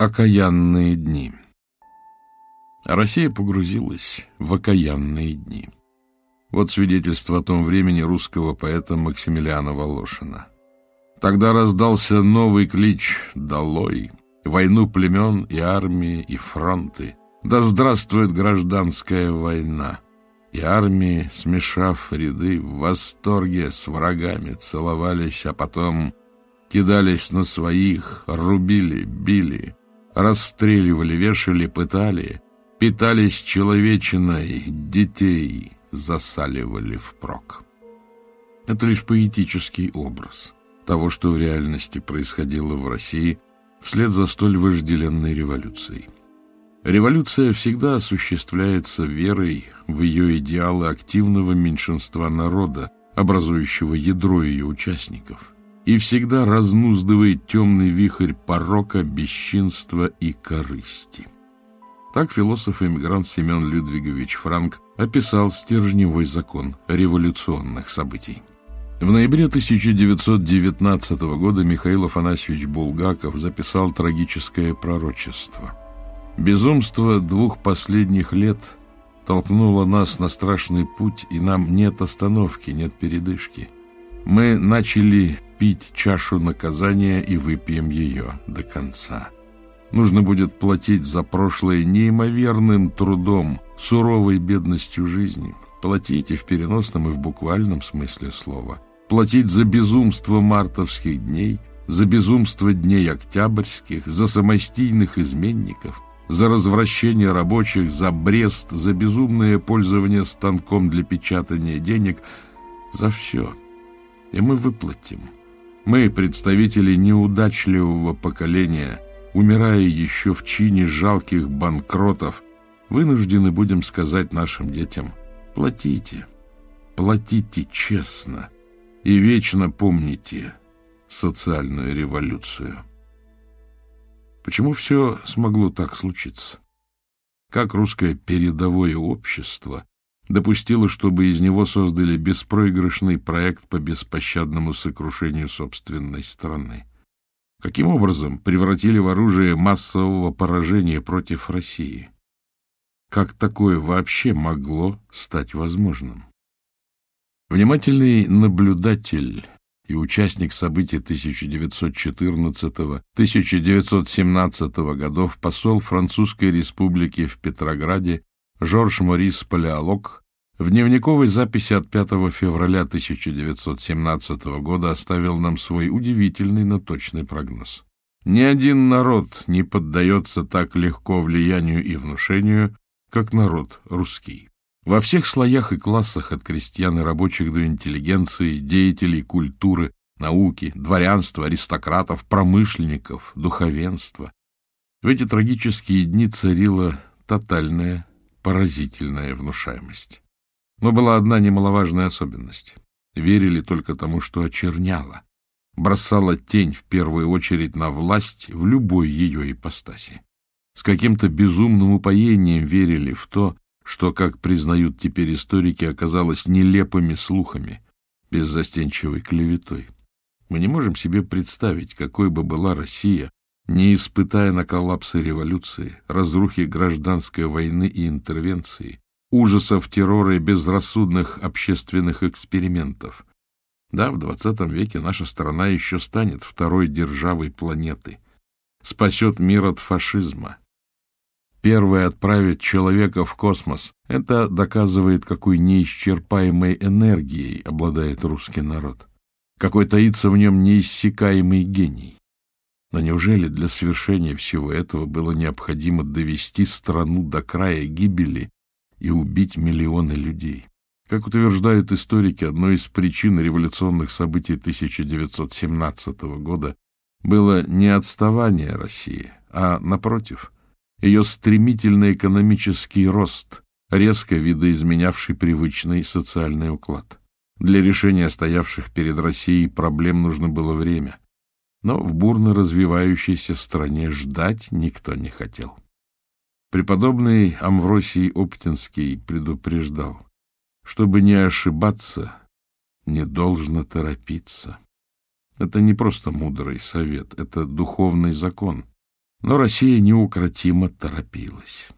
Окаянные дни. Россия погрузилась в окаянные дни. Вот свидетельство о том времени русского поэта Максимилиана Волошина. Тогда раздался новый клич «Долой!» Войну племен и армии, и фронты. Да здравствует гражданская война! И армии, смешав ряды, в восторге с врагами целовались, а потом кидались на своих, рубили, били — расстреливали, вешали, пытали, питались человечиной, детей засаливали впрок. Это лишь поэтический образ того, что в реальности происходило в России вслед за столь вожделенной революцией. Революция всегда осуществляется верой в ее идеалы активного меньшинства народа, образующего ядро ее участников – и всегда разнуздывает темный вихрь порока, бесчинства и корысти. Так философ-эмигрант Семен Людвигович Франк описал стержневой закон революционных событий. В ноябре 1919 года Михаил Афанасьевич Булгаков записал трагическое пророчество. «Безумство двух последних лет толкнуло нас на страшный путь, и нам нет остановки, нет передышки. Мы начали пить чашу наказания и выпьем ее до конца. Нужно будет платить за прошлое неимоверным трудом, суровой бедностью жизни. Платить и в переносном, и в буквальном смысле слова. Платить за безумство мартовских дней, за безумство дней октябрьских, за самостийных изменников, за развращение рабочих, за брест, за безумное пользование станком для печатания денег, за все. И мы выплатим. Мы, представители неудачливого поколения, умирая еще в чине жалких банкротов, вынуждены будем сказать нашим детям «платите, платите честно и вечно помните социальную революцию». Почему все смогло так случиться? Как русское передовое общество допустила, чтобы из него создали беспроигрышный проект по беспощадному сокрушению собственной страны. Каким образом превратили в оружие массового поражения против России? Как такое вообще могло стать возможным? Внимательный наблюдатель и участник событий 1914-1917 годов посол Французской республики в Петрограде Жорж Морис Палеолог в дневниковой записи от 5 февраля 1917 года оставил нам свой удивительный, но точный прогноз. Ни один народ не поддается так легко влиянию и внушению, как народ русский. Во всех слоях и классах от крестьян и рабочих до интеллигенции, деятелей культуры, науки, дворянства, аристократов, промышленников, духовенства. В эти трагические дни царила тотальная поразительная внушаемость. Но была одна немаловажная особенность. Верили только тому, что очерняло, бросала тень в первую очередь на власть в любой ее ипостаси. С каким-то безумным упоением верили в то, что, как признают теперь историки, оказалось нелепыми слухами, беззастенчивой клеветой. Мы не можем себе представить, какой бы была Россия, не испытая на коллапсы революции, разрухи гражданской войны и интервенции, ужасов террора и безрассудных общественных экспериментов. Да, в 20 веке наша страна еще станет второй державой планеты, спасет мир от фашизма. Первое отправит человека в космос. Это доказывает, какой неисчерпаемой энергией обладает русский народ, какой таится в нем неиссякаемый гений. Но неужели для совершения всего этого было необходимо довести страну до края гибели и убить миллионы людей? Как утверждают историки, одной из причин революционных событий 1917 года было не отставание России, а, напротив, ее стремительный экономический рост, резко видоизменявший привычный социальный уклад. Для решения стоявших перед Россией проблем нужно было время — но в бурно развивающейся стране ждать никто не хотел. Преподобный Амвросий Оптинский предупреждал, чтобы не ошибаться, не должно торопиться. Это не просто мудрый совет, это духовный закон. Но Россия неукротимо торопилась.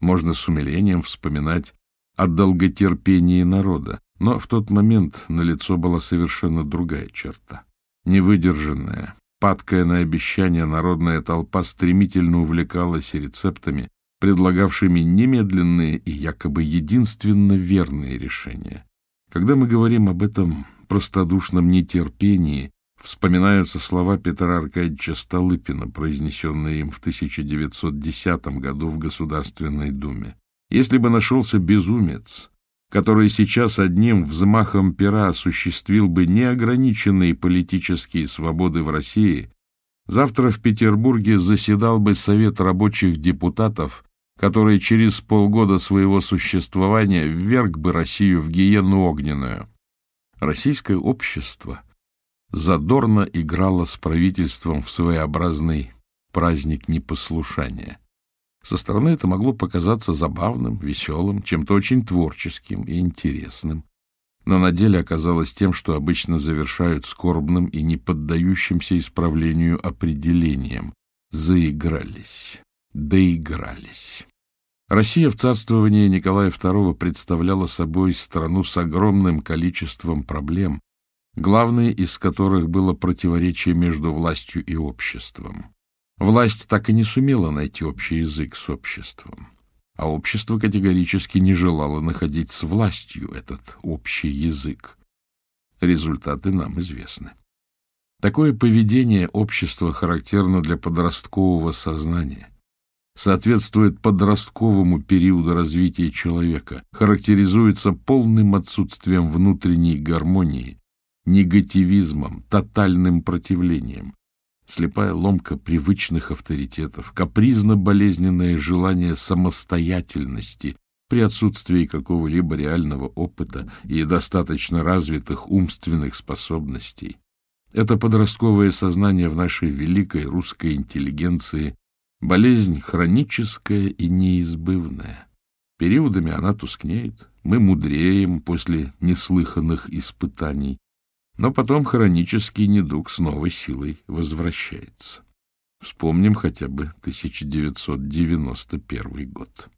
Можно с умилением вспоминать о долготерпении народа, но в тот момент на лицо была совершенно другая черта, невыдержанная, Падкая на обещание, народная толпа стремительно увлекалась рецептами, предлагавшими немедленные и якобы единственно верные решения. Когда мы говорим об этом простодушном нетерпении, вспоминаются слова Петра Аркадьевича Столыпина, произнесенные им в 1910 году в Государственной Думе. «Если бы нашелся безумец, который сейчас одним взмахом пера осуществил бы неограниченные политические свободы в России, завтра в Петербурге заседал бы Совет рабочих депутатов, который через полгода своего существования вверг бы Россию в гиену огненную. Российское общество задорно играло с правительством в своеобразный праздник непослушания. Со стороны это могло показаться забавным, веселым, чем-то очень творческим и интересным, но на деле оказалось тем, что обычно завершают скорбным и не поддающимся исправлению определением «заигрались», «доигрались». Россия в царствовании Николая II представляла собой страну с огромным количеством проблем, главной из которых было противоречие между властью и обществом. Власть так и не сумела найти общий язык с обществом, а общество категорически не желало находить с властью этот общий язык. Результаты нам известны. Такое поведение общества характерно для подросткового сознания, соответствует подростковому периоду развития человека, характеризуется полным отсутствием внутренней гармонии, негативизмом, тотальным противлением, слепая ломка привычных авторитетов, капризно-болезненное желание самостоятельности при отсутствии какого-либо реального опыта и достаточно развитых умственных способностей. Это подростковое сознание в нашей великой русской интеллигенции – болезнь хроническая и неизбывная. Периодами она тускнеет, мы мудреем после неслыханных испытаний, но потом хронический недуг с новой силой возвращается. Вспомним хотя бы 1991 год.